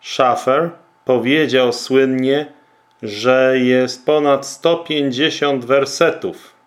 Schaffer powiedział słynnie, że jest ponad 150 wersetów.